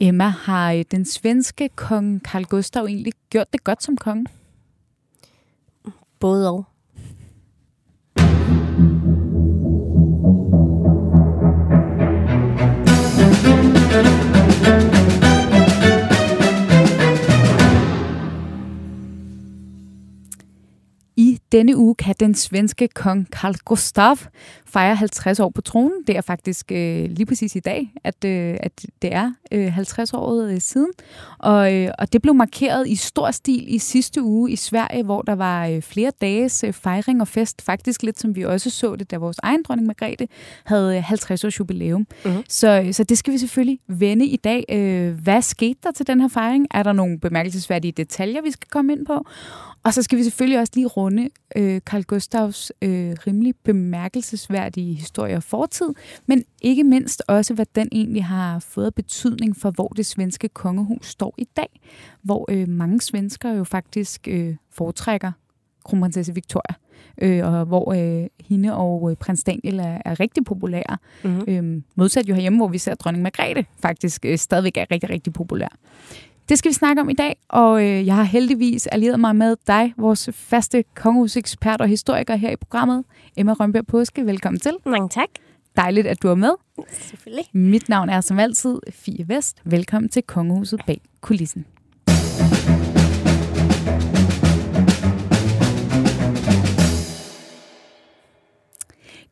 Emma, har øh, den svenske kong Carl Gustav egentlig gjort det godt som konge? Både og. Denne uge kan den svenske kong Carl Gustav fejre 50 år på tronen. Det er faktisk øh, lige præcis i dag, at, øh, at det er øh, 50 år øh, siden. Og, øh, og det blev markeret i stor stil i sidste uge i Sverige, hvor der var øh, flere dages øh, fejring og fest. Faktisk lidt som vi også så det, da vores egen dronning Margrethe havde 50 øh, års jubilæum. Mm-hmm. Så, så det skal vi selvfølgelig vende i dag. Øh, hvad skete der til den her fejring? Er der nogle bemærkelsesværdige detaljer, vi skal komme ind på? Og så skal vi selvfølgelig også lige runde øh, Carl Gustavs øh, rimelig bemærkelsesværdige historie og fortid, men ikke mindst også, hvad den egentlig har fået betydning for, hvor det svenske kongehus står i dag, hvor øh, mange svensker jo faktisk øh, foretrækker kronprinsesse Victoria, øh, og hvor øh, hende og øh, prins Daniel er, er rigtig populære. Mm-hmm. Øh, modsat jo herhjemme, hvor vi ser dronning Margrethe faktisk øh, stadigvæk er rigtig, rigtig populær. Det skal vi snakke om i dag, og øh, jeg har heldigvis allieret mig med dig, vores faste kongehusekspert og historiker her i programmet, Emma Rønberg Påske. Velkommen til. Mange tak. Dejligt, at du er med. Selvfølgelig. Mit navn er som altid Fie Vest. Velkommen til Kongehuset bag kulissen.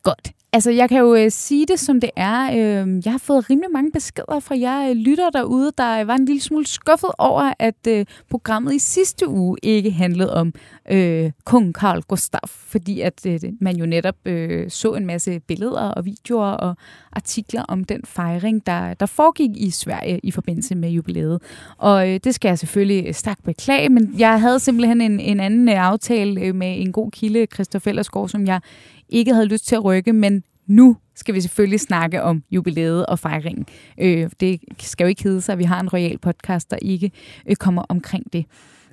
Godt. Altså, jeg kan jo øh, sige det, som det er. Øh, jeg har fået rimelig mange beskeder fra jer øh, lytter derude, der øh, var en lille smule skuffet over, at øh, programmet i sidste uge ikke handlede om øh, kong Karl Gustaf, fordi at øh, man jo netop øh, så en masse billeder og videoer og artikler om den fejring, der, der foregik i Sverige i forbindelse med jubilæet. Og øh, det skal jeg selvfølgelig stærkt beklage, men jeg havde simpelthen en, en anden øh, aftale øh, med en god kilde, Christoffer Ellersgaard, som jeg ikke havde lyst til at rykke, men nu skal vi selvfølgelig snakke om jubilæet og fejringen. Øh, det skal jo ikke hedde sig, at vi har en royal podcast, der ikke øh, kommer omkring det.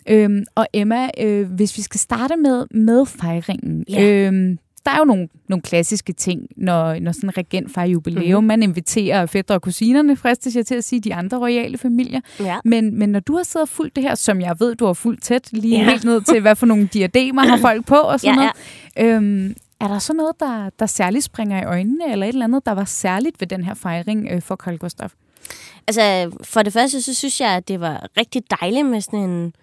Øhm, og Emma, øh, hvis vi skal starte med, med fejringen. Ja. Øhm, der er jo nogle, nogle klassiske ting, når, når sådan en regent fejrer jubilæum. Mm-hmm. Man inviterer fædre og kusinerne, fristes jeg til at sige, de andre royale familier. Ja. Men, men når du har siddet og fulgt det her, som jeg ved, du har fulgt tæt, lige ja. helt ned til, hvad for nogle diademer har folk på og sådan ja, ja. noget. Øhm, er der så noget, der, der særligt springer i øjnene, eller et eller andet, der var særligt ved den her fejring øh, for Carl Gustav? Altså, for det første, så synes jeg, at det var rigtig dejligt med sådan en,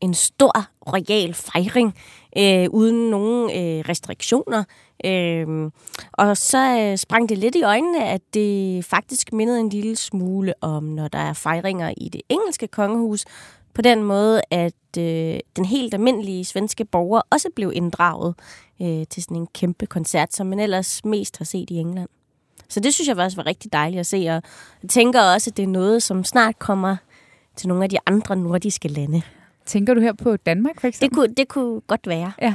en stor royal fejring, øh, uden nogen øh, restriktioner. Øh, og så øh, sprang det lidt i øjnene, at det faktisk mindede en lille smule om, når der er fejringer i det engelske kongehus, på den måde, at øh, den helt almindelige svenske borger også blev inddraget øh, til sådan en kæmpe koncert, som man ellers mest har set i England. Så det synes jeg også var rigtig dejligt at se, og jeg tænker også, at det er noget, som snart kommer til nogle af de andre nordiske lande. Tænker du her på Danmark for eksempel? Det kunne, det kunne godt være. Ja.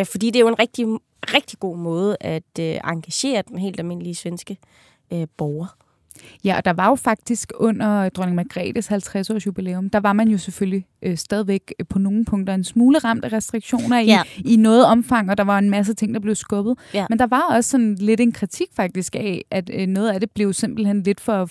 Øh, fordi det er jo en rigtig, rigtig god måde at øh, engagere den helt almindelige svenske øh, borger. Ja, og der var jo faktisk under dronning Margrethes 50-års jubilæum, der var man jo selvfølgelig øh, stadigvæk på nogle punkter en smule ramt af restriktioner i, ja. i noget omfang, og der var en masse ting, der blev skubbet. Ja. Men der var også sådan lidt en kritik faktisk af, at øh, noget af det blev simpelthen lidt for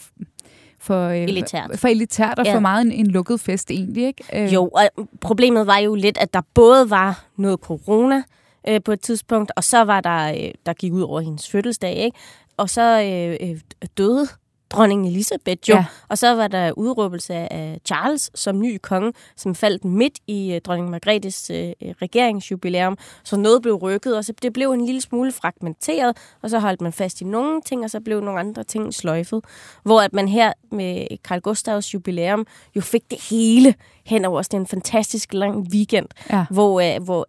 for, øh, elitært. for elitært og ja. for meget en, en lukket fest egentlig. Ikke? Øh. Jo, og problemet var jo lidt, at der både var noget corona øh, på et tidspunkt, og så var der, øh, der gik ud over hendes fødselsdag, ikke? og så øh, øh, døde dronning Elisabeth jo. Ja. Og så var der udråbelse af Charles som ny konge, som faldt midt i uh, dronning Margrethes uh, regeringsjubilæum. Så noget blev rykket, og så det blev en lille smule fragmenteret, og så holdt man fast i nogle ting, og så blev nogle andre ting sløjfet. Hvor at man her med Karl Gustavs jubilæum jo fik det hele hen over sådan en fantastisk lang weekend, ja. hvor, uh, hvor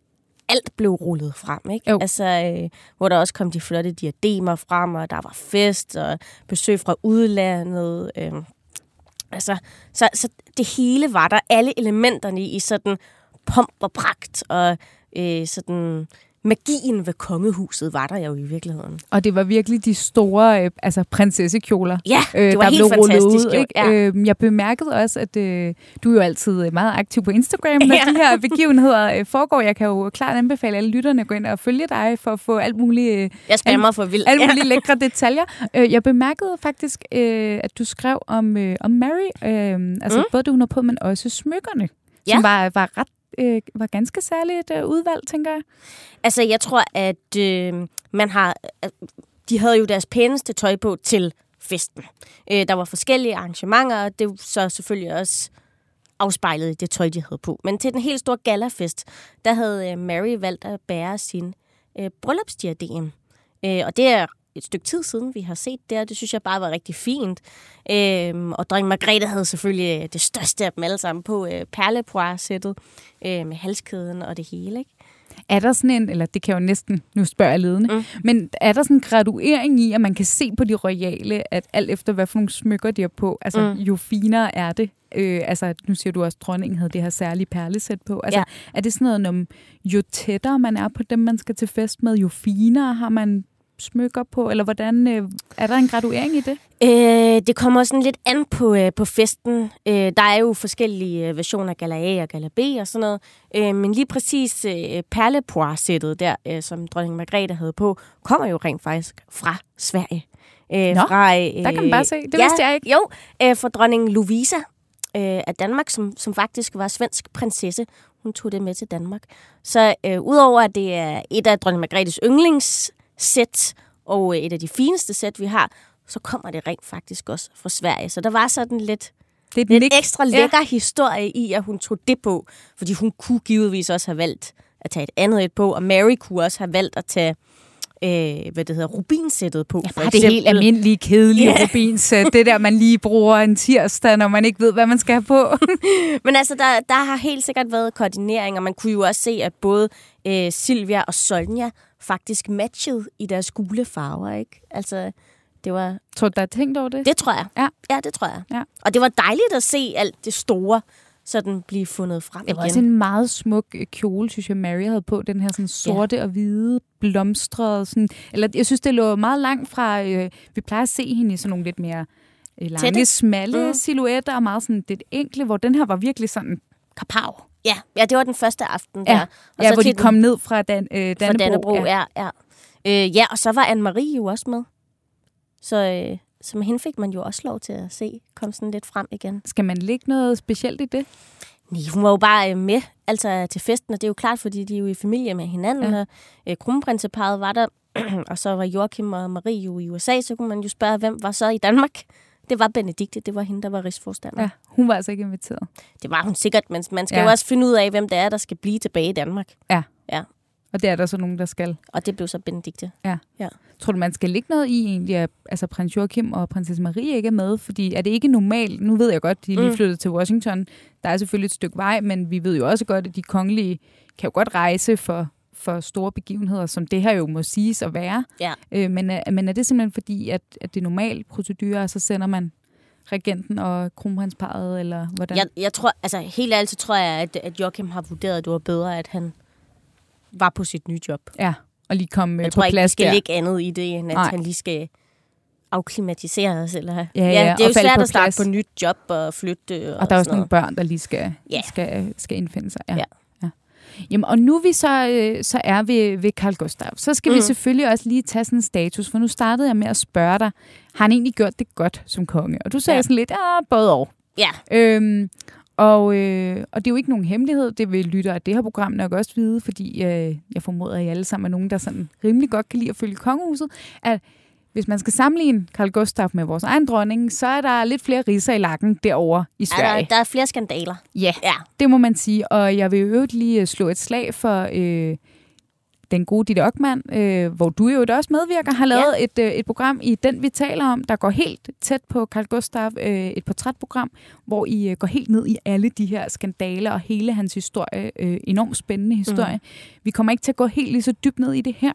alt blev rullet frem, ikke? Jo. Altså, øh, hvor der også kom de flotte diademer frem, og der var fest, og besøg fra udlandet. Øh. Altså, så, så det hele var der. Alle elementerne i sådan pomp og pragt, og øh, sådan magien ved kongehuset var der jo i virkeligheden. Og det var virkelig de store øh, altså prinsessekjoler, Ja, øh, det var der helt blev rullet fantastisk. ud. Ikke? Ja. Øh, jeg bemærkede også, at øh, du er jo altid meget aktiv på Instagram, når Ja. de her begivenheder øh, foregår. Jeg kan jo klart anbefale alle lytterne at gå ind og følge dig for at få alt muligt, øh, Jeg spammer for vildt. alle mulige lækre detaljer. Øh, jeg bemærkede faktisk, øh, at du skrev om, øh, om Mary, øh, altså Mm. både det, hun har på, men også smykkerne, Ja. som var, var ret øh, var ganske særligt øh, udvalg, tænker jeg. Altså, jeg tror, at øh, man har... øh, De havde jo deres pæneste tøj på til festen. Øh, der var forskellige arrangementer, og det så selvfølgelig også afspejlet i det tøj, de havde på. Men til den helt store galafest, der havde øh, Mary valgt at bære sin øh, bryllupsdiadem. Øh, og det er et stykke tid siden, vi har set det, og det synes jeg bare var rigtig fint. Øhm, og dronning Margrethe havde selvfølgelig øh, det største af dem alle sammen på øh, perlepoir-sættet øh, med halskæden og det hele, ikke? Er der sådan en, eller det kan jo næsten, nu spørger jeg ledende, Mm. men er der sådan en graduering i, at man kan se på de royale, at alt efter hvad for nogle smykker de har på, altså Mm. jo finere er det? Øh, altså, nu siger du også, at dronningen havde det her særlige perlesæt på. Altså, Ja. er det sådan noget, når, jo tættere man er på dem, man skal til fest med, jo finere har man smykker på? Eller hvordan, øh, er der en graduering i det? Øh, det kommer sådan lidt an på, øh, på festen. Øh, der er jo forskellige øh, versioner af Gala A og Gala B og sådan noget. Øh, men lige præcis øh, perlepoir-sættet der, øh, som dronning Margrethe havde på, kommer jo rent faktisk fra Sverige. Øh, Nå, fra, øh, Der kan man bare se. Det ja, vidste jeg ikke. Jo, øh, for dronning Louisa øh, af Danmark, som, som faktisk var svensk prinsesse. Hun tog det med til Danmark. Så øh, udover at det er et af dronning Margrethes yndlingssæt, og øh, et af de fineste sæt, vi har, så kommer det rent faktisk også fra Sverige. Så der var sådan lidt, Det er lidt nik. ekstra lækker ja. historie i, at hun tog det på. Fordi hun kunne givetvis også have valgt at tage et andet et på, og Mary kunne også have valgt at tage øh, hvad det hedder, rubinsættet på. Ja, for bare det helt almindelige, kedelige yeah. rubinsæt. Det der, man lige bruger en tirsdag, når man ikke ved, hvad man skal have på. Men altså, der, der har helt sikkert været koordinering, og man kunne jo også se, at både øh, Silvia og Sonja faktisk matchede i deres gule farver, ikke? Altså, det var... Tror du, der er tænkt over det? Det tror jeg. Ja. Ja, det tror jeg. Ja. Og det var dejligt at se alt det store sådan blive fundet frem Det var igen. også en meget smuk øh, kjole, synes jeg, Mary havde på. Den her sådan sorte ja. og hvide, blomstrede. Sådan, eller jeg synes, det lå meget langt fra... Øh, vi plejer at se hende i sådan nogle lidt mere øh, lange, Tætte. smalle Mm. silhuetter, og meget sådan lidt enkle, hvor den her var virkelig sådan kapav. Ja, ja, det var den første aften Ja. der. Og Ja, så hvor de den- kom ned fra Dan, øh, fra Dannebro. Dannebro, ja. ja. Ja, øh, ja og så var Anne-Marie jo også med. Så, øh, så med hende fik man jo også lov til at se, kom sådan lidt frem igen. Skal man lægge noget specielt i det? Nej, hun var jo bare øh, med altså til festen, og det er jo klart, fordi de er jo i familie med hinanden. Ja. Ja. Og, øh, kronprinseparet var der, og så var Joachim og Marie jo i USA, så kunne man jo spørge, hvem var så i Danmark? Det var Benedikte, det var hende, der var rigsforstander. Ja, hun var altså ikke inviteret. Det var hun sikkert, men man skal ja. Ja. jo også finde ud af, hvem det er, der skal blive tilbage i Danmark. Og det er der så nogen, der skal. Og det blev så Benedikte. Tror du, man skal lægge noget i egentlig, at altså, prins Joachim og prinsesse Marie ikke er med? Fordi er det ikke normalt? Nu ved jeg godt, de er lige Mm. flyttet til Washington. Der er selvfølgelig et stykke vej, men vi ved jo også godt, at de kongelige kan jo godt rejse for, for store begivenheder, som det her jo må siges at være. Ja. Øh, men, er, men er det simpelthen fordi, at, at det er normal procedure, og så sender man regenten og kronprinsparet, eller hvordan? Jeg, jeg tror, altså helt ærligt, så tror jeg, at, at Joachim har vurderet, at det var bedre, at han var på sit nye job. Ja, og lige komme Jeg øh, tror på ikke, vi plads skal der. lægge andet i det, end at Nej. han lige skal afklimatiseres. Eller... ja, det er jo svært at starte på nyt job og flytte. Og, Og der er også nogle børn, der lige skal, Ja. skal, skal indfinde sig. Ja. Ja. Ja. Jamen, og nu vi så, øh, så er ved, ved Carl Gustav, så skal mm. vi selvfølgelig også lige tage sådan en status, for nu startede jeg med at spørge dig, har han egentlig gjort det godt som konge? Og du sagde Ja. sådan lidt, ja, både og. Ja, Øhm, og, øh, og det er jo ikke nogen hemmelighed, det vil lyttere af det her program nok også vide, fordi øh, jeg formoder, at I alle sammen er nogen, der sådan rimelig godt kan lide at følge kongehuset, at hvis man skal sammenligne Carl Gustav med vores egen dronning, så er der lidt flere riser i lakken derovre i er Sverige. der, der er flere skandaler. Ja, Ja, det må man sige. Og jeg vil øvrigt lige øh, slå et slag for øh, den gode Ditte Ockmann, øh, hvor du jo også medvirker, har lavet ja. et, øh, et program i Den, vi taler om, der går helt tæt på Carl Gustav, øh, et portrætprogram, hvor I øh, går helt ned i alle de her skandaler og hele hans historie, øh, enormt spændende historie. Mm. Vi kommer ikke til at gå helt lige så dybt ned i det her,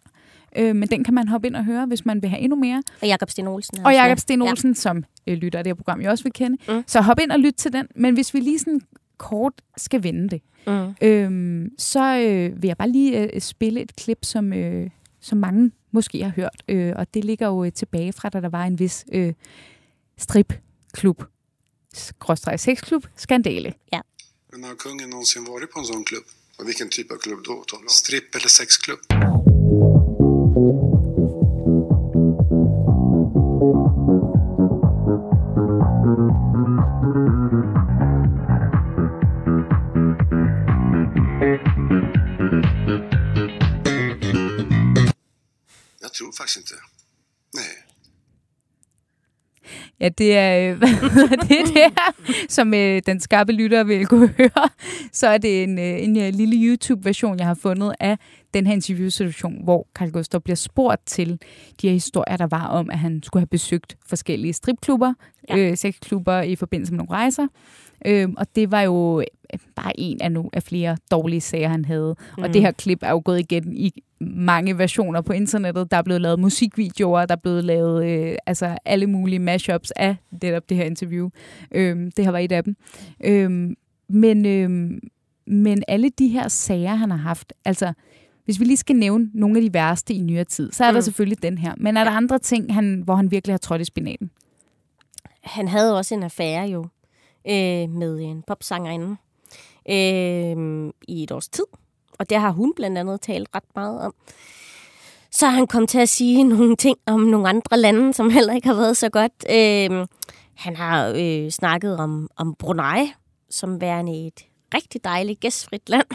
øh, men den kan man hoppe ind og høre, hvis man vil have endnu mere. og Jakob Sten Olsen. Og Jakob. Sten Olsen, ja. som øh, lytter af det her program, jeg også vil kende. Mm. Så hop ind og lyt til den. Men hvis vi lige sådan kort skal vende det, mm. øhm, så øh, vil jeg bare lige øh, spille et klip, som, øh, som mange måske har hørt. Øh, og det ligger jo øh, tilbage fra, da der var en vis øh, stripklub, skråstreg sexklub, skandale. Ja. Men har kungen nogensinde været på en sådan klub? Og hvilken type af klub då? Strip eller sexklub? Jo faktisk ikke. Nej. Ja, det er, øh, det, er det her, som øh, den skarpe lytter vil kunne høre. Så er det en, øh, en, en lille YouTube-version, jeg har fundet af den her interviewsituation, hvor Carl Gustav bliver spurgt til de her historier, der var om, at han skulle have besøgt forskellige stripklubber, ja. øh, sexklubber i forbindelse med nogle rejser. Øh, og det var jo bare en af, nu af flere dårlige sager, han havde. Mm. Og det her klip er jo gået igen i mange versioner på internettet. Der er blevet lavet musikvideoer, der er blevet lavet øh, altså alle mulige mashups af det, det her interview. Øh, det har været et af dem. Øh, men, øh, men alle de her sager, han har haft, altså hvis vi lige skal nævne nogle af de værste i nyere tid, så er mm. der selvfølgelig den her. Men er der andre ting, han, hvor han virkelig har trådt i spinaten? Han havde også en affære jo øh, med en popsangerinde øh, i et års tid. Og det har hun blandt andet talt ret meget om. Så han kom til at sige nogle ting om nogle andre lande, som heller ikke har været så godt. Øh, han har øh, snakket om, om Brunei, som værende et rigtig dejligt gæstfrit land.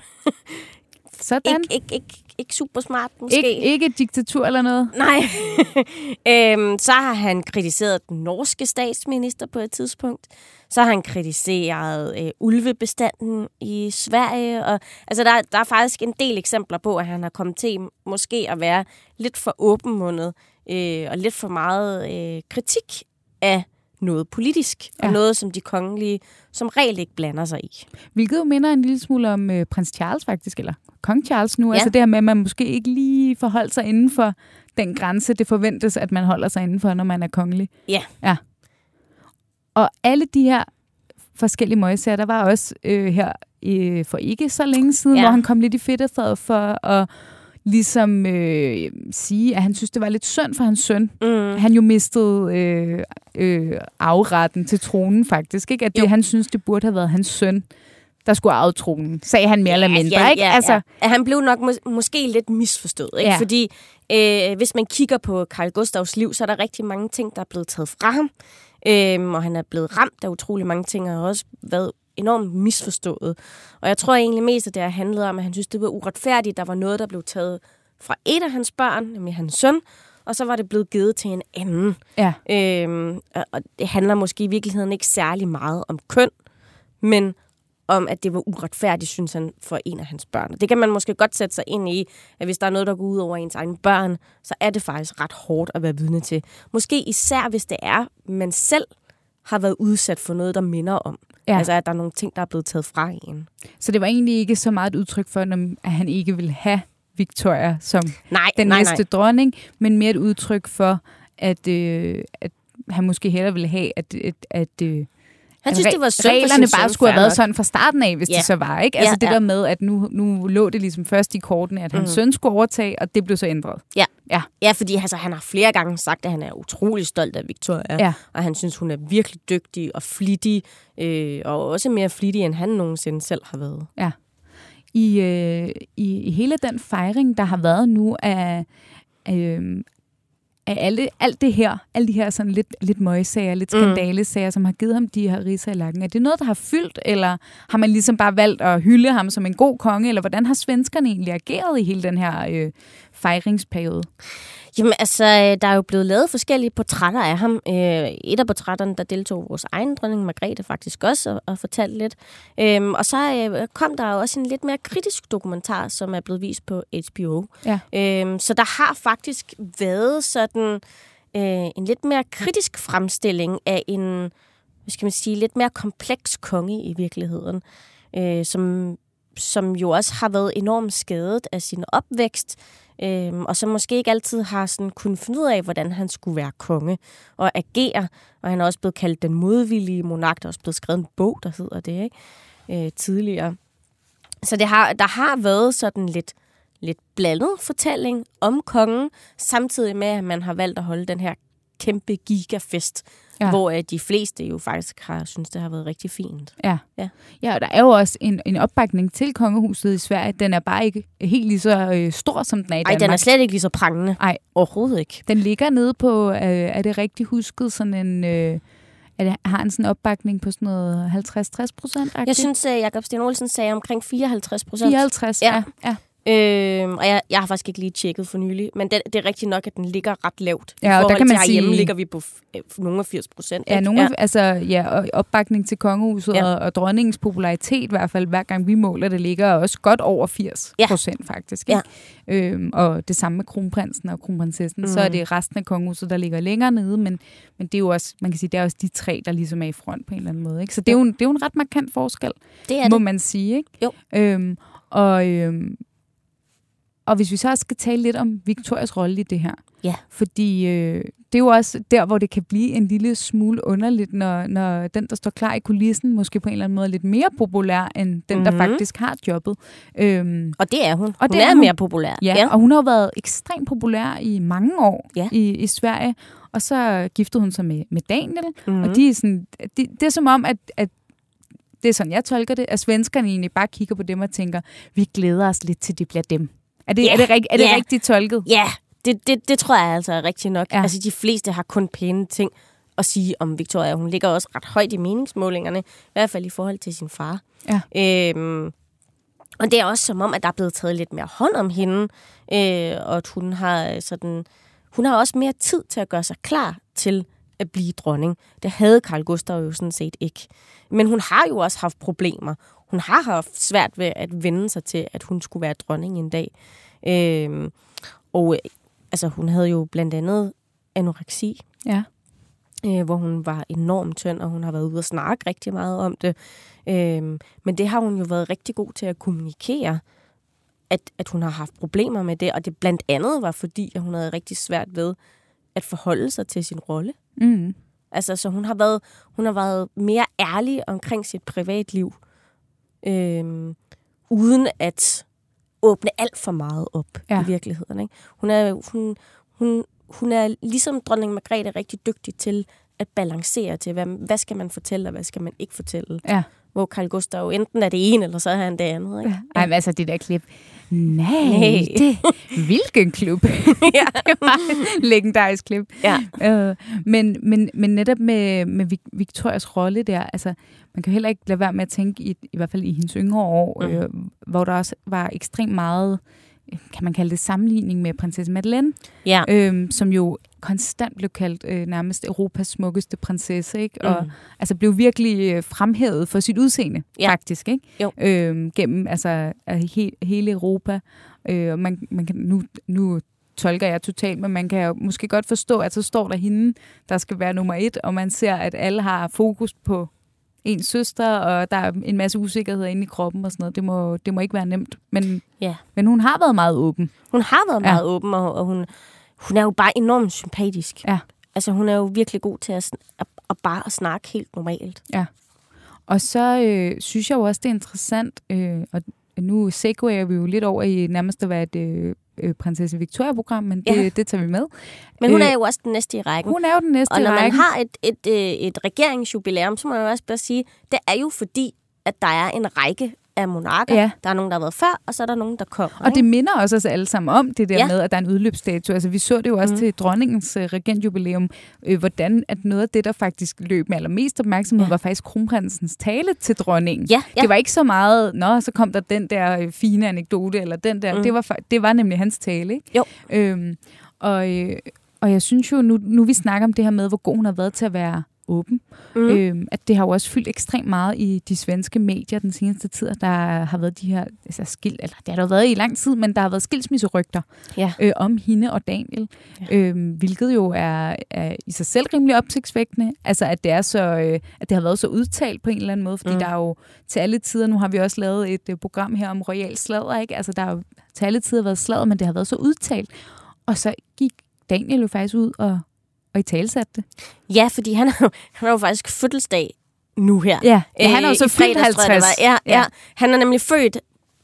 Sådan. Ikke, ikke, ikke, ikke super smart, måske. Ikke, ikke et diktatur eller noget? Nej. øhm, så har han kritiseret den norske statsminister på et tidspunkt. Så har han kritiseret øh, ulvebestanden i Sverige. Og, altså, der, der er faktisk en del eksempler på, at han har kommet til måske at være lidt for åbenmundet øh, og lidt for meget øh, kritik af noget politisk, ja. og noget, som de kongelige som regel ikke blander sig i. Hvilket jo minder en lille smule om øh, prins Charles faktisk, eller kong Charles nu. Ja. Altså det her med, at man måske ikke lige forholder sig inden for den grænse, det forventes, at man holder sig inden for, når man er kongelig. Ja. ja. Og alle de her forskellige møgsager, der var også øh, her øh, for ikke så længe siden, ja. hvor han kom lidt i fedtet for at ligesom øh, sige, at han synes, det var lidt synd for hans søn. Mm. Han jo mistede øh, øh, afretten til tronen faktisk. Ikke? At det, han synes, det burde have været hans søn, der skulle arve tronen, sagde han mere ja, eller mindre. Ja, ikke? Ja, altså, ja. Han blev nok mås- måske lidt misforstået. Ikke? Ja. Fordi øh, hvis man kigger på Carl Gustavs liv, så er der rigtig mange ting, der er blevet taget fra ham. Øh, og han er blevet ramt af utrolig mange ting, og har også været enormt misforstået. Og jeg tror egentlig mest, at det har handlet om, at han synes, det var uretfærdigt. Der var noget, der blev taget fra et af hans børn, nemlig hans søn, og så var det blevet givet til en anden. Ja. Øhm, og det handler måske i virkeligheden ikke særlig meget om køn, men om, at det var uretfærdigt, synes han, for en af hans børn. Det kan man måske godt sætte sig ind i, at hvis der er noget, der går ud over ens egne børn, så er det faktisk ret hårdt at være vidne til. Måske især, hvis det er, man selv har været udsat for noget, der minder om. Ja. Altså, at der er nogle ting, der er blevet taget fra en. Så det var egentlig ikke så meget et udtryk for, at han ikke ville have Victoria som nej, den nej, næste nej. dronning, men mere et udtryk for, at, øh, at han måske hellere ville have, at, at, at øh, han synes, det var synd reglerne bare skulle have været nok. sådan fra starten af, hvis Ja. det så var. ikke. Altså Ja, det ja. der med, at nu, nu lå det ligesom først i kortene, at hans Mhm. søn skulle overtage, og det blev så ændret. Ja. Ja. ja, fordi altså, han har flere gange sagt, at han er utrolig stolt af Victoria. Ja. Og han synes, hun er virkelig dygtig og flittig. Øh, og også mere flittig, end han nogensinde selv har været. I, øh, i, i hele den fejring, der har været nu af, øh, af alle, alt det her, alle de her sådan lidt, lidt møgsager, lidt Mm. skandalesager, som har givet ham de her riser i lakken. Er det noget, der har fyldt, eller har man ligesom bare valgt at hylde ham som en god konge, eller hvordan har svenskerne egentlig ageret i hele den her øh, fejringsperiode? Jamen altså, øh, der er jo blevet lavet forskellige portrætter af ham. Øh, et af portrætterne, der deltog vores egen dronning Margrethe faktisk også og, og fortalte lidt. Øhm, og så øh, kom der jo også en lidt mere kritisk dokumentar, som er blevet vist på HBO. Ja. Øhm, så der har faktisk været sådan en lidt mere kritisk fremstilling af en, hvad skal man sige, lidt mere kompleks konge i virkeligheden, øh, som, som jo også har været enormt skadet af sin opvækst, øh, og som måske ikke altid har sådan kunnet finde ud af, hvordan han skulle være konge og agere. Og han er også blevet kaldt den modvillige monark. Der er også blevet skrevet en bog, der hedder det. Ikke? øh, tidligere. Så det har, der har været sådan lidt, lidt blandet fortælling om kongen, samtidig med, at man har valgt at holde den her kæmpe gigafest, ja. hvor øh, de fleste jo faktisk har synes det har været rigtig fint. Ja. Ja. ja, og der er jo også en, en opbakning til kongehuset i Sverige. Den er bare ikke helt lige så øh, stor, som den er i Ej, Danmark. den er slet ikke lige så prangende. Ej. Overhovedet ikke. Den ligger nede på, øh, er det rigtigt husket, sådan en... Øh, er det, har en sådan opbakning på sådan noget 50-60 procent? Jeg synes, at Jacob Sten Olsen sagde omkring 54 procent. 54, Ja. ja. ja. Øh, og jeg, jeg har faktisk ikke lige tjekket for nylig, men det, det er rigtigt nok, at den ligger ret lavt. Ja, og der kan man sige- ligger vi på øh, nogle af 80 procent. Ja, nogle ja. altså ja, og opbakning til kongehuset Ja. ja. og, og dronningens popularitet, i hvert fald hver gang vi måler, det ligger også godt over 80 Ja. procent faktisk. Ja. Ikke? Øhm, og det samme med kronprinsen og kronprinsessen. Mm. Så er det resten af kongehuset, der ligger længere nede, men, men det er jo også, man kan sige, det er også de tre, der ligesom er i front på en eller anden måde. Ikke? Så det er, jo en, det er jo en ret markant forskel, det er må det. man sige. Ikke? Jo. Øhm, og, øhm, og hvis vi så også skal tale lidt om Victorias rolle i det her. Ja. Fordi øh, det er jo også der, hvor det kan blive en lille smule underligt, når, når den, der står klar i kulissen, måske på en eller anden måde er lidt mere populær, end den, mm-hmm. der Mhm. faktisk har jobbet. Øhm, Og det er hun. Og hun det er, er hun. mere populær. ja, ja, og hun har jo været ekstremt populær i mange år Ja. i, i Sverige. Og så giftede hun sig med, med Daniel, Mm-hmm. og de er sådan, de, det er som om, at, at det er sådan, jeg tolker det, at svenskerne egentlig bare kigger på dem og tænker, vi glæder os lidt til, det bliver dem. Er det, Ja, er det, rig, er det ja. rigtigt tolket? Ja, det, det, det tror jeg altså er rigtigt nok. Ja. Ja. Altså, de fleste har kun pæne ting at sige om Victoria. Hun ligger også ret højt i meningsmålingerne, i hvert fald i forhold til sin far. Ja. Øhm, og det er også som om, at der er blevet taget lidt mere hånd om hende, øh, og at hun har sådan... Hun har også mere tid til at gøre sig klar til at blive dronning. Det havde Karl Gustav jo sådan set ikke. Men hun har jo også haft problemer. Hun har haft svært ved at vende sig til, at hun skulle være dronning en dag. Øhm, og øh, altså, hun havde jo blandt andet anoreksi, Ja. øh, hvor hun var enormt tynd, og hun har været ude og snakke rigtig meget om det. Øhm, men det har hun jo været rigtig god til at kommunikere, at, at hun har haft problemer med det, og det blandt andet var fordi, at hun havde rigtig svært ved at forholde sig til sin rolle. Mm. Altså, så hun har været, hun har været mere ærlig omkring sit privatliv, øhm, uden at åbne alt for meget op. Ja. i virkeligheden. Ikke? Hun, er, hun, hun, hun er ligesom dronning Margrethe rigtig dygtig til at balancere til, hvad, hvad skal man fortælle, og hvad skal man ikke fortælle. Ja. Hvor Carl Gustav enten er det ene, eller så er han det andet. Ikke? Ej, men altså det der klip. Nej, Nej. det, hvilken klub? ja. det var en legendarisk klip. Ja. Øh, men, men, men netop med, med Vic- Victorias rolle der, altså man kan heller ikke lade være med at tænke, i, i hvert fald i hendes yngre år, Mhm. øh, hvor der også var ekstremt meget, øh, kan man kalde det sammenligning med prinsesse Madeleine, ja. øh, som jo konstant blev kaldt øh, nærmest Europas smukkeste prinsesse, ikke? Og Mhm. altså blev virkelig øh, fremhævet for sit udseende, Ja. faktisk, ikke? Jo. Øhm, gennem altså he, hele Europa. Øh, og man, man kan, nu, nu tolker jeg totalt, men man kan jo måske godt forstå, at så står der hende, der skal være nummer et, og man ser, at alle har fokus på en søster, og der er en masse usikkerhed inde i kroppen og sådan noget. Det må, det må ikke være nemt. Men, Ja. men hun har været meget åben. Hun har været Ja. meget åben, og, og hun, hun er jo bare enormt sympatisk. Ja. Altså, hun er jo virkelig god til at, at, at bare at snakke helt normalt. Og så øh, synes jeg jo også, det er interessant, øh, og nu segwayer vi jo lidt over i nærmest at være et øh, øh, prinsesse Victoria-program, men det, Ja. ja. det tager vi med. Men hun Øh, er jo også den næste i rækken. Hun er jo den næste og når i man rækken. har et, et, øh, et regeringsjubilæum, så må man jo også bare sige, det er jo fordi, at der er en række af monarker. Ja. Der er nogen, der har været før, og så er der nogen, der kommer. Og det minder også os alle sammen om det der Ja. med, at der er en udløbsdato. Altså, vi så det jo også mm. til dronningens uh, regentjubilæum, øh, hvordan at noget af det, der faktisk løb med allermest opmærksomhed, Ja. var faktisk kronprinsens tale til dronningen. Ja, ja. Det var ikke så meget, nå, så kom der den der øh, fine anekdote, eller den der. Mm. Det, var, det var nemlig hans tale, ikke? Jo. Øhm, og, øh, og jeg synes jo, nu, nu vi snakker om det her med, hvor god hun har været til at være åben, Mm. øhm, at det har jo også fyldt ekstremt meget i de svenske medier den seneste tid, at der har været de her altså skil, eller det har der jo været i lang tid, men der har været skilsmisserygter Ja. øh, om hende og Daniel, Ja. øhm, hvilket jo er, er i sig selv rimelig opsigtsvækkende, altså at det, er så, øh, at det har været så udtalt på en eller anden måde, fordi mm. der er jo til alle tider, nu har vi også lavet et øh, program her om royal sladder, ikke? altså der har jo til alle tider været sladder, men det har været så udtalt, og så gik Daniel jo faktisk ud og, og i talsatte det. Ja, fordi han har, jo- han har jo faktisk fødselsdag nu her. Ja, ja han er jo Øh, så fyldt fredags, tror jeg, 50. Ja, ja. Ja. Han er nemlig født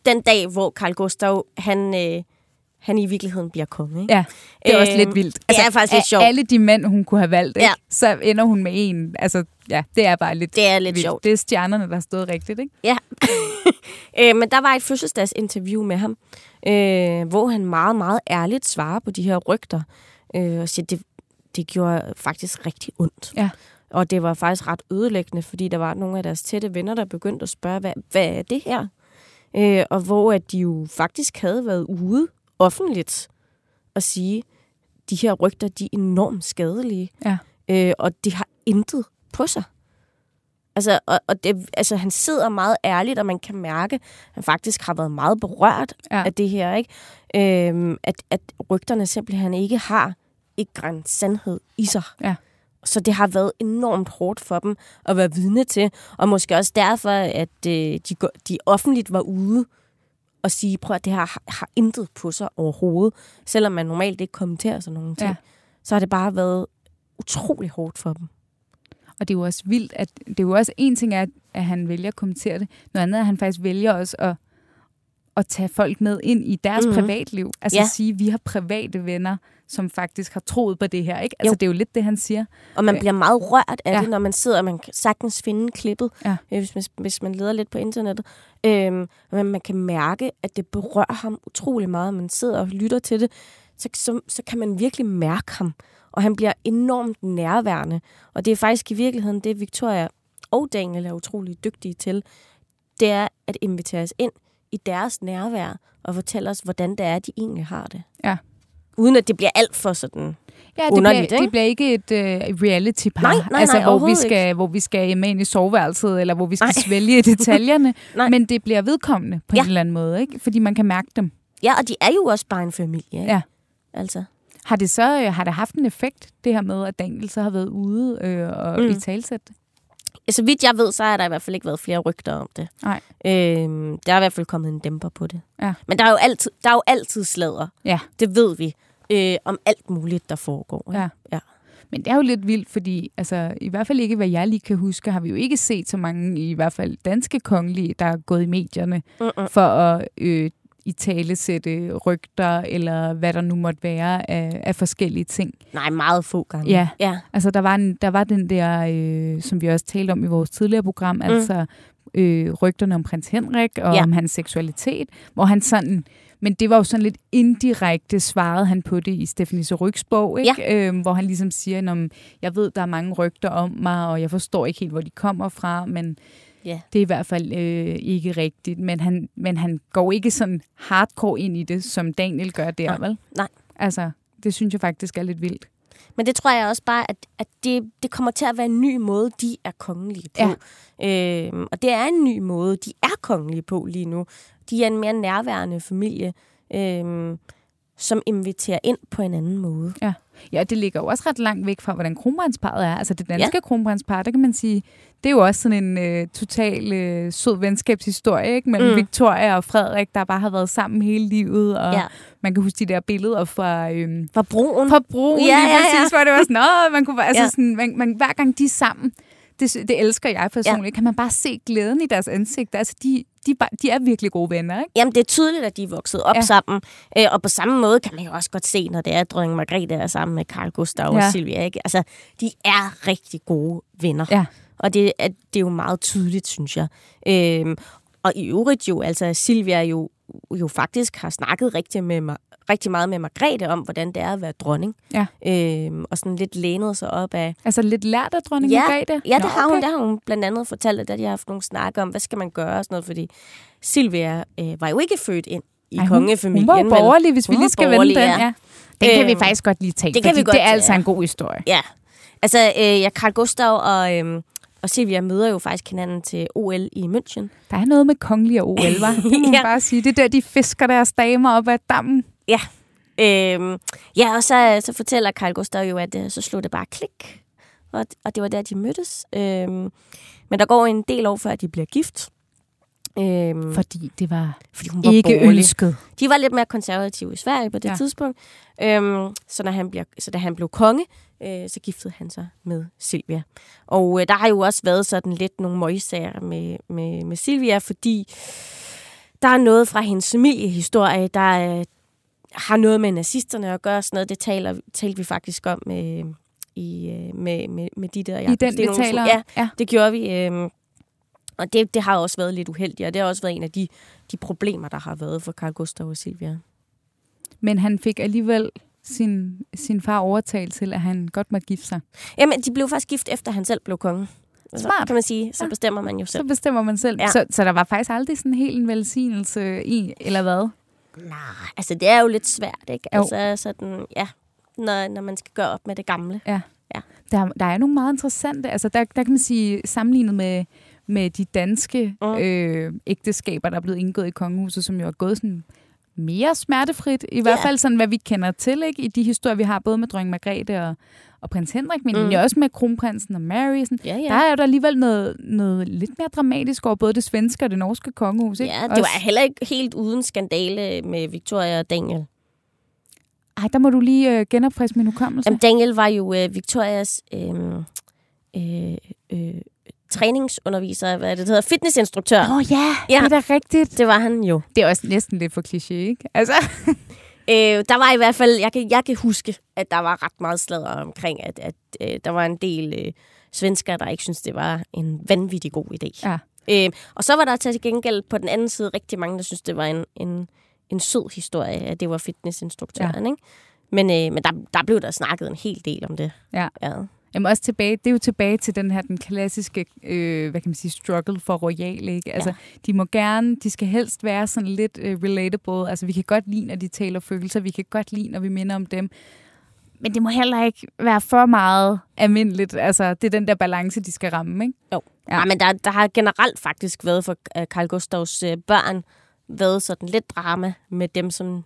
den dag, hvor Carl Gustav, han, øh, han i virkeligheden bliver konge. Ikke? Ja, det er også Øhm, lidt vildt. det er faktisk lidt sjovt. alle de mænd, hun kunne have valgt, ikke? Ja. så ender hun med en. Altså, ja, det er bare lidt Det er lidt vildt. sjovt. Det er stjernerne, der har stået rigtigt, ikke? Ja. øh, men der var et fødselsdagsinterview med ham, øh, hvor han meget, meget ærligt svarer på de her rygter. Øh, og siger, det, det gjorde faktisk rigtig ondt. Ja. Og det var faktisk ret ødelæggende, fordi der var nogle af deres tætte venner, der begyndte at spørge, hvad, hvad er det her? Øh, og hvor at de jo faktisk havde været ude offentligt og sige, de her rygter, de er enormt skadelige. Ja. Øh, og det har intet på sig. Altså, og, og det, altså, han sidder meget ærligt, og man kan mærke, at han faktisk har været meget berørt Ja. ja. af det her. ikke? Øhm, at, at rygterne simpelthen ikke har et græn sandhed i sig. Ja. Så det har været enormt hårdt for dem at være vidne til. Og måske også derfor, at øh, de, de offentligt var ude og sige, prøv at det her har, har intet på sig overhovedet. Selvom man normalt ikke kommenterer sådan nogle ting. Ja. Så har det bare været utrolig hårdt for dem. Og det er jo også vildt, at det er jo også en ting, er, at han vælger at kommentere det. Noget andet er, at han faktisk vælger også at, at tage folk med ind i deres Mhm. mm-hmm. privatliv. Altså Ja. at sige, at vi har private venner, som faktisk har troet på det her. Ikke? Altså Jo. det er jo lidt det, han siger. Og man Øh, bliver meget rørt af ja. det, når man sidder, og man kan sagtens finde klippet, Ja. øh, hvis, man, hvis man leder lidt på internettet. Øhm, men man kan mærke, at det berører ham utrolig meget. Man sidder og lytter til det, så, så, så kan man virkelig mærke ham. Og han bliver enormt nærværende. Og det er faktisk i virkeligheden det, Victoria og Daniel er utrolig dygtige til. Det er at invitere os ind i deres nærvær og fortælle os, hvordan det er, de egentlig har det. Ja. Uden at det bliver alt for sådan Ja, det, Underligt, bliver, ikke? det bliver ikke et uh, reality-par, Nej, nej, altså, nej, hvor, vi skal, hvor vi skal med ind i soveværelset, eller hvor vi skal Nej. svælge i detaljerne. Men det bliver vedkommende på Ja. en eller anden måde, ikke? fordi man kan mærke dem. Ja, og de er jo også bare en familie. Ikke? Ja. Altså. Har det så øh, har det haft en effekt, det her med, at Daniel så har været ude øh, og mm. i talsæt det? Så vidt jeg ved, så har der i hvert fald ikke været flere rygter om det. Nej. Øhm, der er i hvert fald kommet en dæmper på det. Ja. Men der er jo altid, der er jo altid sladder. Ja. Det ved vi. Øh, om alt muligt, der foregår. Ikke? Ja. ja. Men det er jo lidt vildt, fordi altså, i hvert fald ikke, hvad jeg lige kan huske, har vi jo ikke set så mange, i hvert fald danske kongelige, der er gået i medierne Mm-mm. for at øh, i tale sætte rygter, eller hvad der nu måtte være af, af forskellige ting. Nej, meget få gange. Ja. ja. Altså, der var, en, der var den der, øh, som vi også talte om i vores tidligere program, mm. altså øh, rygterne om prins Henrik og ja. om hans seksualitet, hvor han sådan, men det var jo sådan lidt indirekte svarede han på det i Stephanie Rygs bog, ikke? Ja. Øhm, hvor han ligesom siger, at jeg ved, der er mange rygter om mig, og jeg forstår ikke helt, hvor de kommer fra, men Ja. det er i hvert fald øh, ikke rigtigt. Men han, men han går ikke sådan hardcore ind i det, som Daniel gør der, Nej. vel? Nej. Altså, det synes jeg faktisk er lidt vildt. Men det tror jeg også bare, at, at det, det kommer til at være en ny måde, de er kongelige på. Ja. Øhm, og det er en ny måde, de er kongelige på lige nu. De er en mere nærværende familie, øhm, som inviterer ind på en anden måde. Ja. Ja, det ligger jo også ret langt væk fra, hvordan kronprinsparet er. Altså det danske ja. kronprinspar, der kan man sige, det er jo også sådan en øh, total øh, sød venskabshistorie, ikke? Mellem Mm. Victoria og Frederik, der bare har været sammen hele livet, og Ja. man kan huske de der billeder fra... Øh, Fra broen. fra broen, Ja, ja, ja, lige ja. præcis, hvor det var sådan, Nå, man kunne, altså Ja. sådan, man, man, hver gang de er sammen, det, det elsker jeg personligt, ja. kan man bare se glæden i deres ansigt. Altså, de, de, er de er virkelig gode venner, ikke? Jamen, det er tydeligt, at de er vokset op ja. Sammen. Øh, og på samme måde kan man jo også godt se, når det er, at dronning Margrethe er sammen med Carl Gustav ja. Og Silvia. Ikke? Altså, de er rigtig gode venner. Ja. Og det, er, det er jo meget tydeligt, synes jeg. Øhm, og i øvrigt jo, altså Silvia jo, jo faktisk har snakket rigtig, med, rigtig meget med Margrethe om, hvordan det er at være dronning. Ja. Øhm, og sådan lidt lænet sig op af... Altså lidt lært af dronning Ja, Margrethe? Ja, det Nå, har hun. okay. Det har hun blandt andet fortalt, at de har haft nogle snakke om, hvad skal man gøre og sådan noget, fordi Silvia øh, var jo ikke født ind i Ej, hun, kongefamilien. Hun var vel? borgerlig, hvis Hun vi lige skal vende den. ja. Ja. Den kan vi Øhm, faktisk godt lige tage, det kan vi godt det er altså ja. en god historie. Ja. Altså, øh, ja, Carl Gustav og, øh, og Silvia møder jo faktisk hinanden til OL i München. Der er noget med kongelig og OL, var. Det må Ja. bare sige. Det er der, de fisker deres damer op ad dammen. Ja. Øhm, ja, og så, så fortæller Carl Gustav jo, at øh, så slog det bare klik. Og, og det var der, de mødtes. Øhm, men der går en del år, før de bliver gift. Øhm, Fordi det var fordi hun var ikke borgerlig. ønsket. De var lidt mere konservative i Sverige på det ja. Tidspunkt. Øhm, så, når han bliver, så da han blev konge, øh, så giftede han sig med Silvia. Og øh, der har jo også været sådan lidt nogle møgsager med, med, med Silvia, fordi der er noget fra hendes familiehistorie, der har noget med nazisterne at gøre. Sådan noget, det taler, talte vi faktisk om øh, i, øh, med, med, med de der... I den, vi taler Ja, ja, det gjorde vi. Øh, og det, det har også været lidt uheldigt, og det har også været en af de, de problemer, der har været for Carl Gustav og Silvia. Men han fik alligevel sin, sin far overtalt til, at han godt måtte gifte sig. Jamen, de blev faktisk gift, efter han selv blev konge. Smart. kan man sige. Så ja. bestemmer man jo selv. Så bestemmer man selv. Ja. Så, så der var faktisk aldrig sådan helt en velsignelse i, eller hvad? Nej, altså det er jo lidt svært, ikke? Jo. Altså sådan, ja, når, når man skal gøre op med det gamle. Ja. ja. Der, der er nogle meget interessante, altså der, der kan man sige, sammenlignet med, med de danske mm. øh, ægteskaber, der er blevet indgået i kongehuset, som jo er gået sådan mere smertefrit, i hvert fald sådan, hvad vi kender til, ikke? i de historier, vi har, både med dronning Margrethe og, og prins Henrik, men mm. også med kronprinsen og Mary. Sådan. Ja, ja. Der er jo der alligevel noget, noget lidt mere dramatisk over både det svenske og det norske kongehus. Ikke? Ja, det var heller ikke helt uden skandale med Victoria og Daniel. Ej, der må du lige øh, genopfriske min hukommelse. Jamen, Daniel var jo øh, Victorias øh, øh, øh, træningsunderviser, hvad det hedder, fitnessinstruktør. Åh oh, ja, ja, det er da rigtigt. Det var han jo. Det er også næsten lidt for kliché, ikke? Altså. øh, der var i hvert fald, jeg kan, jeg kan huske, at der var ret meget sladder omkring, at, at øh, der var en del øh, svensker, der ikke synes det var en vanvittig god idé. Ja. Øh, og så var der til gengæld på den anden side rigtig mange, der synes det var en, en, en sød historie, at det var fitnessinstruktøren. Ja. Ikke? Men, øh, men der, der blev der snakket en hel del om det. Ja. ja. Jamen også tilbage, det er jo tilbage til den her, den klassiske, øh, hvad kan man sige, struggle for royal, ikke? Altså, ja. de må gerne, de skal helst være sådan lidt øh, relatable. Altså, vi kan godt lide, når de taler følelser, vi kan godt lide, når vi minder om dem. Men det må heller ikke være for meget almindeligt. Altså, det er den der balance, de skal ramme, ikke? Jo. Ja, ja men der, der har generelt faktisk været for uh, Carl Gustavs uh, børn, været sådan lidt drama med dem, som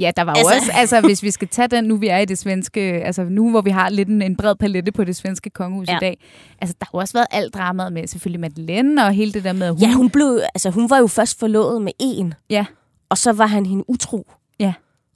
Ja, der var altså... også, altså hvis vi skal tage den, nu vi er i det svenske, altså nu hvor vi har lidt en, en bred palette på det svenske kongehus ja. i dag, altså der har også været alt dramaet med selvfølgelig Madeleine og hele det der med, hun... Ja, hun, blev, altså, hun var jo først forlovet med en, ja. og så var han hende utro. Ja.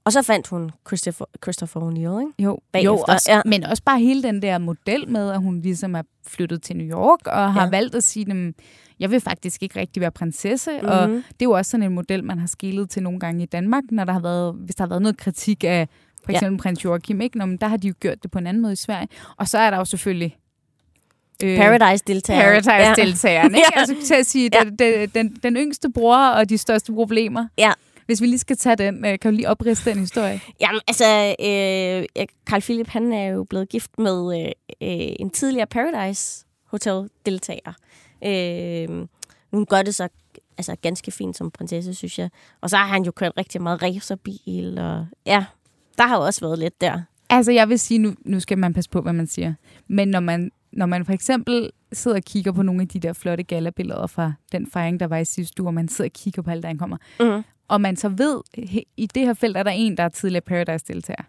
Og så fandt hun Christopher, Christopher O'Neill, ikke? Jo, jo også, ja. men også bare hele den der model med, at hun ligesom er flyttet til New York og har ja. valgt at sige, dem, jeg vil faktisk ikke rigtig være prinsesse. Mm-hmm. Og det er jo også sådan en model, man har skilet til nogle gange i Danmark, når der har været, hvis der har været noget kritik af for eksempel ja. prins Joachim. Ikke? Nå, men der har de jo gjort det på en anden måde i Sverige. Og så er der jo selvfølgelig Øh, Paradise-deltageren. Paradise-deltageren, ja. ikke? Altså til at sige, ja. den, den, den yngste bror og de største problemer. Ja. Hvis vi lige skal tage den, øh, kan du lige opriste den historie? Jamen, altså, øh, Carl Philip, han er jo blevet gift med øh, øh, en tidligere Paradise Hotel-deltager. Øh, hun gør det så altså, ganske fint som prinsesse, synes jeg. Og så har han jo kørt rigtig meget racerbil, og ja, der har jo også været lidt der. Altså, jeg vil sige, nu, nu skal man passe på, hvad man siger. Men når man, når man for eksempel sidder og kigger på nogle af de der flotte galabilleder fra den fejring, der var i sidste uge, og man sidder og kigger på alt, der kommer, mm og man så ved, i det her felt er der en, der er tidligere Paradise-deltager.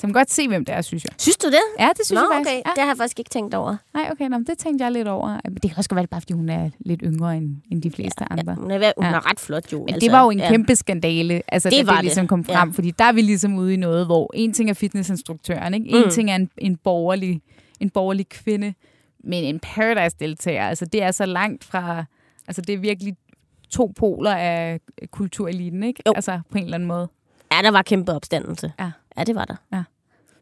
Så man kan godt se, hvem det er, synes jeg. Synes du det? Ja, det synes Nå, jeg faktisk. Okay. Ja. Det har jeg faktisk ikke tænkt over. Nej, okay, nå, det tænkte jeg lidt over. Det kan også være, bare fordi hun er lidt yngre end, end de fleste ja, andre. Ja, hun, er, hun ja. er ret flot jo. Men altså, det var jo en ja. kæmpe skandale, altså, det da det ligesom kom frem. Ja. Fordi der er vi ligesom ude i noget, hvor en ting er fitnessinstruktøren, ikke? en mm. ting er en, en, borgerlig, en borgerlig kvinde, men en Paradise-deltager, altså det er så langt fra... Altså det er virkelig to poler af kultureliten, ikke? Jo. Altså på en eller anden måde. Ja, der var kæmpe opstandelse. Ja. Ja, det var der. Ja.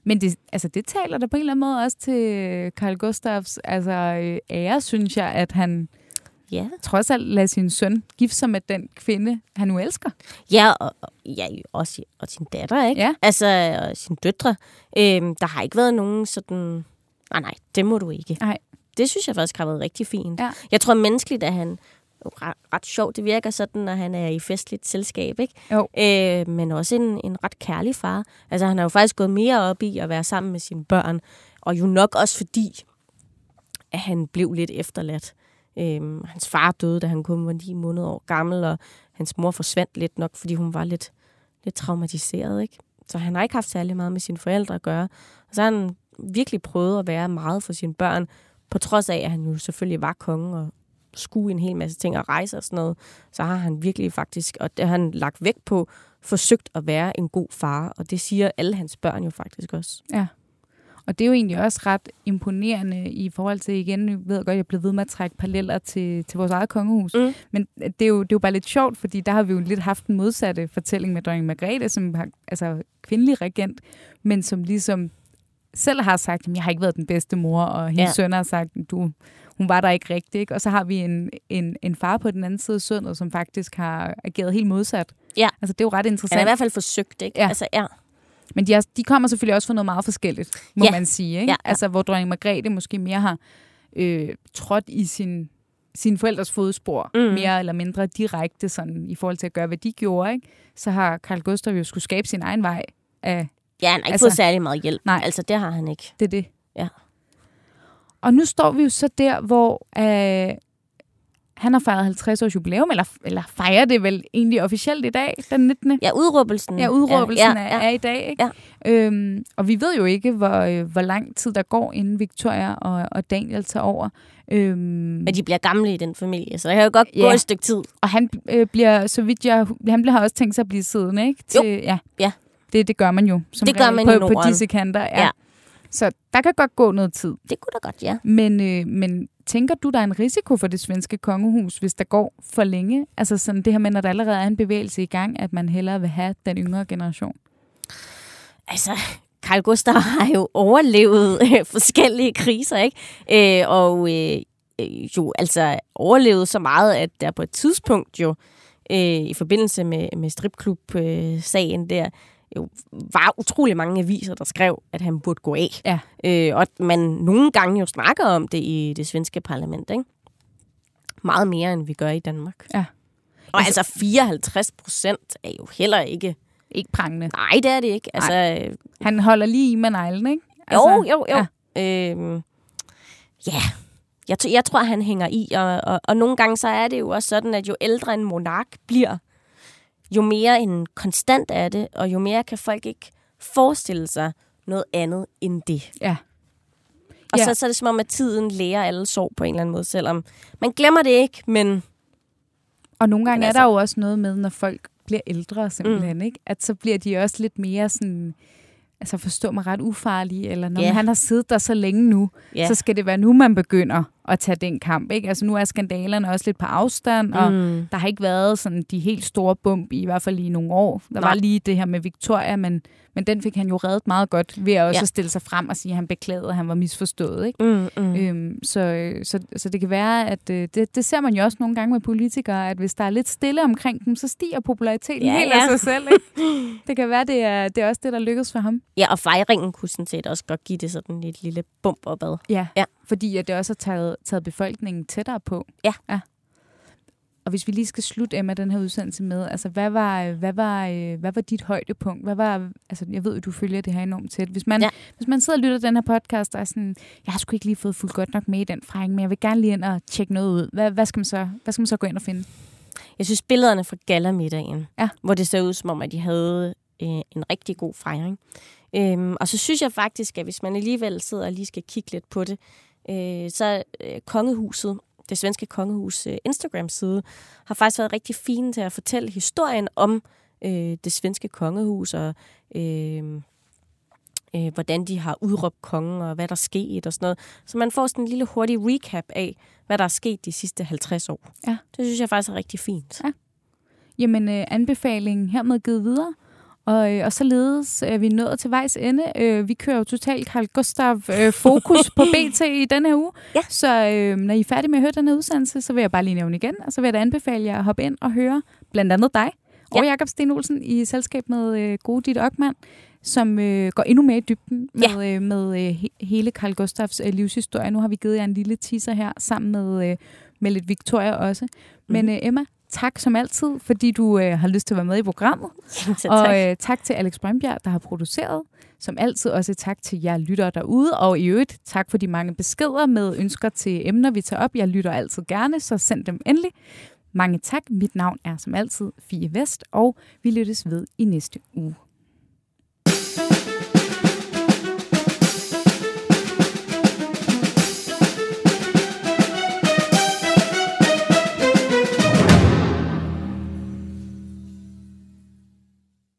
Men det, altså, det taler der på en eller anden måde også til Carl Gustavs altså, øh, ære, synes jeg, at han ja. trods alt lader sin søn gifte sig med den kvinde, han nu elsker. Ja, og, ja, også og sin datter, ikke? Ja. Altså, og sin døtre. Øhm, der har ikke været nogen sådan... Nej, nej, det må du ikke. Nej. Det synes jeg faktisk har været rigtig fint. Ja. Jeg tror menneskeligt, at han ret, ret sjovt. Det virker sådan, når han er i festligt selskab, ikke? Jo. Øh, men også en, en ret kærlig far. Altså, han har jo faktisk gået mere op i at være sammen med sine børn. Og jo nok også fordi, at han blev lidt efterladt. Øh, hans far døde, da han kun var 9 måneder år gammel, og hans mor forsvandt lidt nok, fordi hun var lidt, lidt traumatiseret, ikke? Så han har ikke haft særlig meget med sine forældre at gøre. Og så har han virkelig prøvet at være meget for sine børn, på trods af, at han jo selvfølgelig var konge og, skue en hel masse ting og rejse og sådan noget, så har han virkelig faktisk, og det har han lagt vægt på, forsøgt at være en god far, og det siger alle hans børn jo faktisk også. Ja. Og det er jo egentlig også ret imponerende i forhold til, igen, jeg ved godt, jeg blev ved med at trække paralleller til, til vores eget kongehus. Mm. Men det er, jo, det er jo bare lidt sjovt, fordi der har vi jo lidt haft en modsatte fortælling med dronning Margrethe, som har, altså kvindelig regent, men som ligesom selv har sagt, at jeg har ikke været den bedste mor, og hendes ja. sønner har sagt, du, hun var der ikke rigtigt. Ikke? Og så har vi en, en, en far på den anden side af sundet, som faktisk har ageret helt modsat. Ja. Altså, det er jo ret interessant. Han har i hvert fald forsøgt, ikke? Ja. Altså, ja. Men de, er, de kommer selvfølgelig også fra noget meget forskelligt, må Ja. man sige. Ikke? Ja, ja. Altså, hvor dronning Margrethe måske mere har øh, trådt i sin, sin forældres fodspor, mm. mere eller mindre direkte sådan, i forhold til at gøre, hvad de gjorde. Ikke? Så har Carl Gustav jo skulle skabe sin egen vej af Ja, han har ikke Altså- fået særlig meget hjælp. Nej. Altså, det har han ikke. det, er det. Ja. Og nu står vi jo så der, hvor øh, han har fejret 50 års jubilæum, eller, eller fejrer det vel egentlig officielt i dag, den 19. Ja, udråbelsen. Ja, udråbelsen ja, ja, ja. Er, er i dag. Ikke? Ja. Øhm, og vi ved jo ikke, hvor, øh, hvor lang tid der går, inden Victoria og, og Daniel tager over. Øhm, Men de bliver gamle i den familie, så der kan jo godt gå Ja. et stykke tid. og han øh, bliver, så vidt jeg, han bliver har også tænkt sig at blive siddende, ikke? Til, Ja. Ja. Det, det gør man jo. Som Det gør man på, i på Norden. disse kanter. Ja. Ja. Så der kan godt gå noget tid. Det kunne da godt, ja. Men, øh, men tænker du, der er en risiko for det svenske kongehus, hvis der går for længe? Altså sådan det her med, når der allerede er en bevægelse i gang, at man hellere vil have den yngre generation. Altså, Carl Gustav har jo overlevet øh, forskellige kriser, ikke? Øh, og øh, øh, jo altså overlevet så meget, at der på et tidspunkt jo, øh, i forbindelse med, med stripklub-sagen der, jo var utrolig mange aviser, der skrev, at han burde gå af. Ja. Øh, og at man nogle gange jo snakker om det i det svenske parlament, ikke? Meget mere, end vi gør i Danmark. Ja. Og altså 54 procent er jo heller ikke... Ikke prangende. Nej, det er det ikke. Altså, øh, Han holder lige i med neglen, ikke? jo, jo, jo. Ja. Øhm, ja, jeg, jeg tror, han hænger i, og, og, og nogle gange så er det jo også sådan, at jo ældre en monark bliver, jo mere en konstant er det, og jo mere kan folk ikke forestille sig noget andet end det. Ja. Og Ja. så, så er det som om, at tiden lærer alle sorg på en eller anden måde, selvom man glemmer det ikke, men Og nogle gange Men er altså- der jo også noget med, når folk bliver ældre simpelthen, mm. ikke? At så bliver de også lidt mere sådan, altså forstå mig ret ufarlige, eller når yeah. han har siddet der så længe nu, ja. så skal det være nu, man begynder at tage den kamp, ikke? Altså nu er skandalerne også lidt på afstand, og Mm. der har ikke været sådan de helt store bump, i hvert fald i nogle år. Der Nej. var lige det her med Victoria, men, men den fik han jo reddet meget godt ved at også Ja. ja. stille sig frem og sige, at han beklagede, at han var misforstået, ikke? Mm, mm. Øhm, så, øh, så, så det kan være, at øh, det, det ser man jo også nogle gange med politikere, at hvis der er lidt stille omkring dem, så stiger populariteten Ja, ja, helt ja. af sig selv. Ikke? Det kan være, det er, det er også det, der lykkes for ham. Ja, og fejringen kunne sådan set også godt give det sådan et lille bump opad. Ja, Ja. fordi at det også har taget, taget befolkningen tættere på. Ja. ja. Og hvis vi lige skal slutte, Emma, den her udsendelse med, altså hvad var, hvad var, øh, hvad var dit højdepunkt? Hvad var, altså jeg ved jo, du følger det her enormt tæt. Hvis man, Ja. hvis man sidder og lytter den her podcast, og er sådan, jeg har sgu ikke lige fået fuldt godt nok med i den fejring, men jeg vil gerne lige ind og tjekke noget ud. Hvad, hvad, skal man så, hvad skal man så gå ind og finde? Jeg synes, billederne fra gallermiddagen, Ja. hvor det ser ud som om, at de havde øh, en rigtig god fejring. Øhm, og så synes jeg faktisk, at hvis man alligevel sidder og lige skal kigge lidt på det, øh, så øh, kongehuset, det svenske kongehus øh, Instagram-side, har faktisk været rigtig fine til at fortælle historien om øh, det svenske kongehus, og øh, øh, hvordan de har udråbt kongen, og hvad der er sket og sådan noget. Så man får sådan en lille hurtig recap af, hvad der er sket de sidste 50 år. Ja. Det synes jeg faktisk er rigtig fint. Jamen, øh, anbefalingen hermed givet videre. Og, øh, og således er vi nået til vejs ende. Øh, vi kører jo totalt Carl Gustav øh, fokus på BT i denne her uge. Ja. Så øh, når I er færdige med at høre den her udsendelse, så vil jeg bare lige nævne igen. Og så vil jeg da anbefale jer at hoppe ind og høre blandt andet dig og Ja. Jakob Sten Olsen i selskab med øh, gode Ditte Ockmann, som øh, går endnu mere i dybden med, øh, med øh, he- hele Carl Gustavs øh, livshistorie. Nu har vi givet jer en lille teaser her, sammen med, øh, med lidt Victoria også. Men Mhm. øh, Emma, tak som altid, fordi du øh, har lyst til at være med i programmet. Og tak. øh, tak til Alex Brønbjerg, der har produceret. Som altid også tak til jer lyttere derude. Og i øvrigt, tak for de mange beskeder med ønsker til emner, vi tager op. Jeg lytter altid gerne, så send dem endelig. Mange tak. Mit navn er som altid Fie Vest, og vi lyttes ved i næste uge.